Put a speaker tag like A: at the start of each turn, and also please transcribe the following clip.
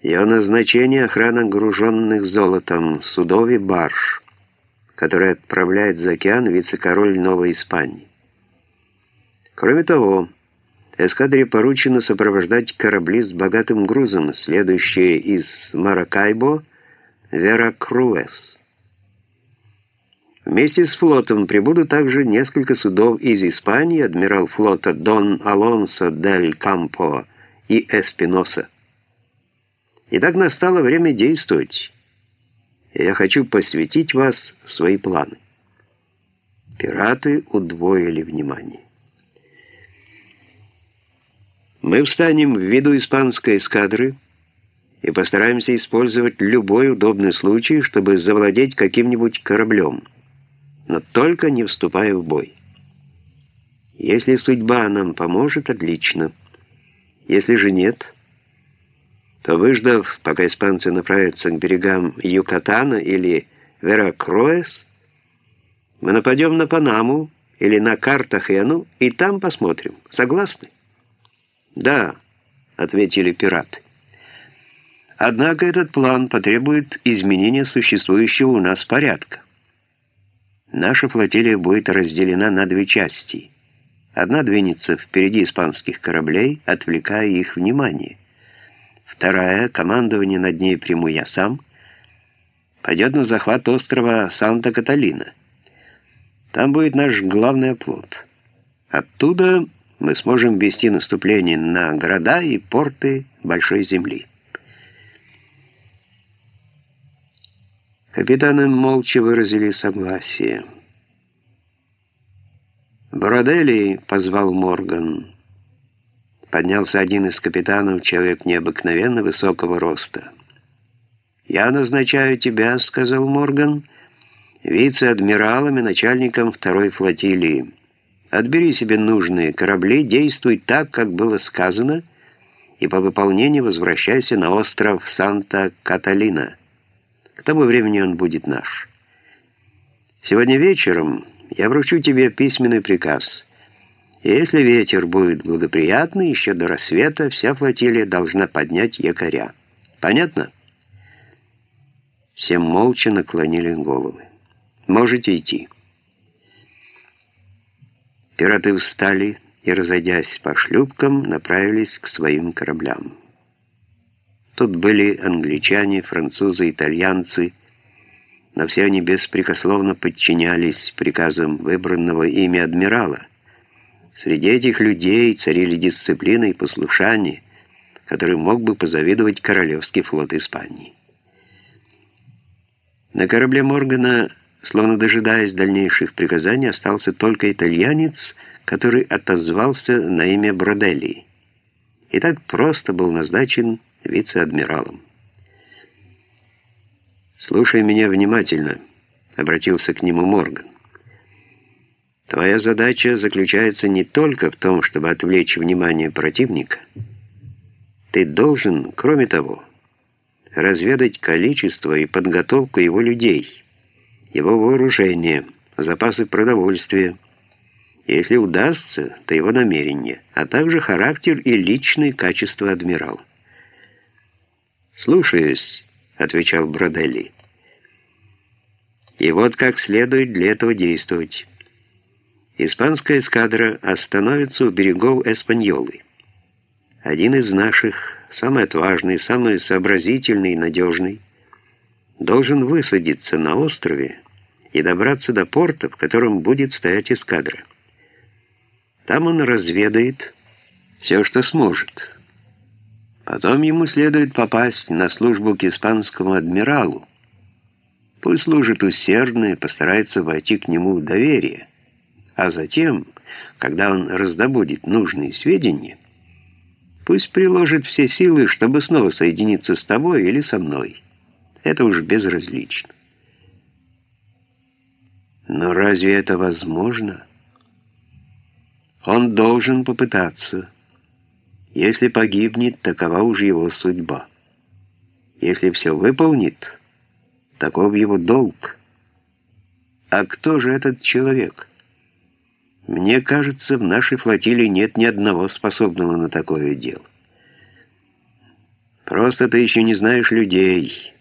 A: Его назначение — охрана груженных золотом судов и барж, которые отправляет за океан вице-король Новой Испании. Кроме того, эскадре поручено сопровождать корабли с богатым грузом, следующие из Маракайбо Веракруэс. Вместе с флотом прибудут также несколько судов из Испании, адмирал флота Дон Алонсо дель Кампо и Эспиноса. Итак, настало время действовать. Я хочу посвятить вас в свои планы. Пираты удвоили внимание. Мы встанем в виду испанской эскадры и постараемся использовать любой удобный случай, чтобы завладеть каким-нибудь кораблем, но только не вступая в бой. Если судьба нам поможет, отлично. Если же нет то, выждав, пока испанцы направятся к берегам Юкатана или Веракроэс, мы нападем на Панаму или на Картахену и там посмотрим. Согласны? Да, ответили пираты. Однако этот план потребует изменения существующего у нас порядка. Наша флотилия будет разделена на две части. Одна двинется впереди испанских кораблей, отвлекая их внимание. Вторая, командование над ней приму я сам, пойдет на захват острова Санта-Каталина. Там будет наш главный оплот. Оттуда мы сможем вести наступление на города и порты Большой Земли. Капитаны молча выразили согласие. «Бродели», — позвал Морган, — Поднялся один из капитанов, человек необыкновенно высокого роста. «Я назначаю тебя», — сказал Морган, — «вице-адмиралом и начальником второй флотилии. Отбери себе нужные корабли, действуй так, как было сказано, и по выполнению возвращайся на остров Санта-Каталина. К тому времени он будет наш. Сегодня вечером я вручу тебе письменный приказ — если ветер будет благоприятный, еще до рассвета вся флотилия должна поднять якоря. Понятно? Все молча наклонили головы. Можете идти. Пираты встали и, разойдясь по шлюпкам, направились к своим кораблям. Тут были англичане, французы, итальянцы, но все они беспрекословно подчинялись приказам выбранного ими адмирала, Среди этих людей царили дисциплина и послушание, которым мог бы позавидовать Королевский флот Испании. На корабле Моргана, словно дожидаясь дальнейших приказаний, остался только итальянец, который отозвался на имя Броделли. И так просто был назначен вице-адмиралом. «Слушай меня внимательно», — обратился к нему Морган. Твоя задача заключается не только в том, чтобы отвлечь внимание противника. Ты должен, кроме того, разведать количество и подготовку его людей, его вооружение, запасы продовольствия, если удастся, то его намерения, а также характер и личные качества адмирала. «Слушаюсь», — отвечал Броделли. «И вот как следует для этого действовать». Испанская эскадра остановится у берегов Эспаньолы. Один из наших, самый отважный, самый сообразительный и надежный, должен высадиться на острове и добраться до порта, в котором будет стоять эскадра. Там он разведает все, что сможет. Потом ему следует попасть на службу к испанскому адмиралу. Пусть служит усердно и постарается войти к нему в доверие а затем, когда он раздобудет нужные сведения, пусть приложит все силы, чтобы снова соединиться с тобой или со мной. Это уж безразлично. Но разве это возможно? Он должен попытаться. Если погибнет, такова уж его судьба. Если все выполнит, таков его долг. А кто же этот человек? Мне кажется, в нашей флотилии нет ни одного способного на такое дело. Просто ты еще не знаешь людей».